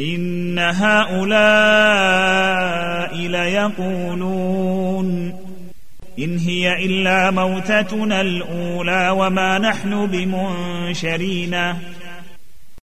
إن هؤلاء ليقولون إن هي إلا موتتنا الأولى وما نحن بمنشرين